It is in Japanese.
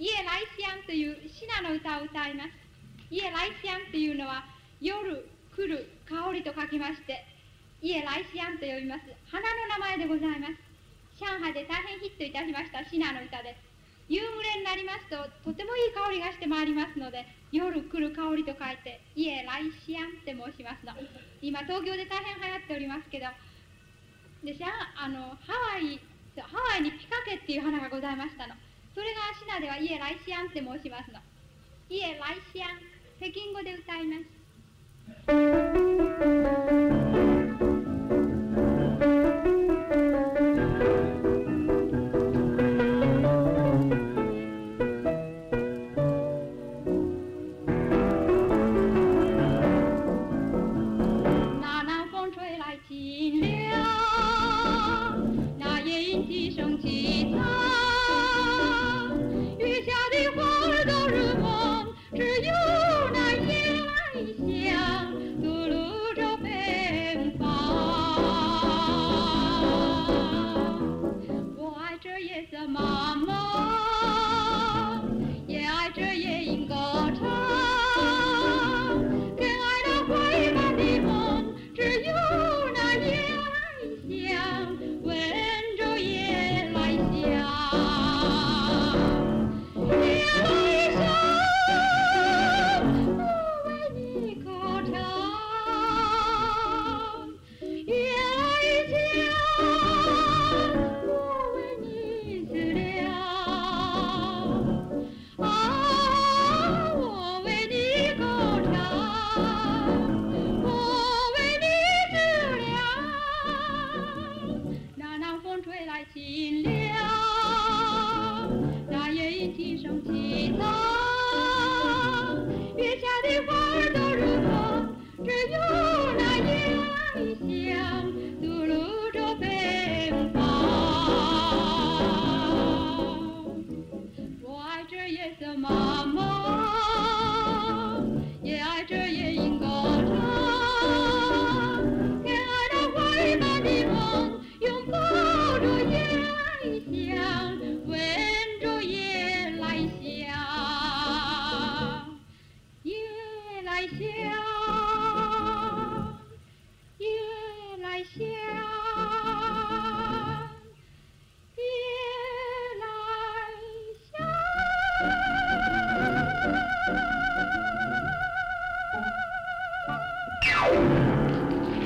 イエライシアンというシナの歌を歌います。イエライシアンというのは夜来る香りと書きまして、イエライシアンと呼びます。花の名前でございます。上海で大変ヒットいたしましたシナの歌です。夕暮れになりますととてもいい香りがしてまいりますので夜来る香りと書いてイエライシアンって申しますの今東京で大変流行っておりますけどであのハワイハワイにピカケっていう花がございましたのそれがシナではイエライシアンって申しますの。イエライシアン。北京語で歌います。Mom. 只有那烟香吐露着芬芳我爱这夜色茫茫。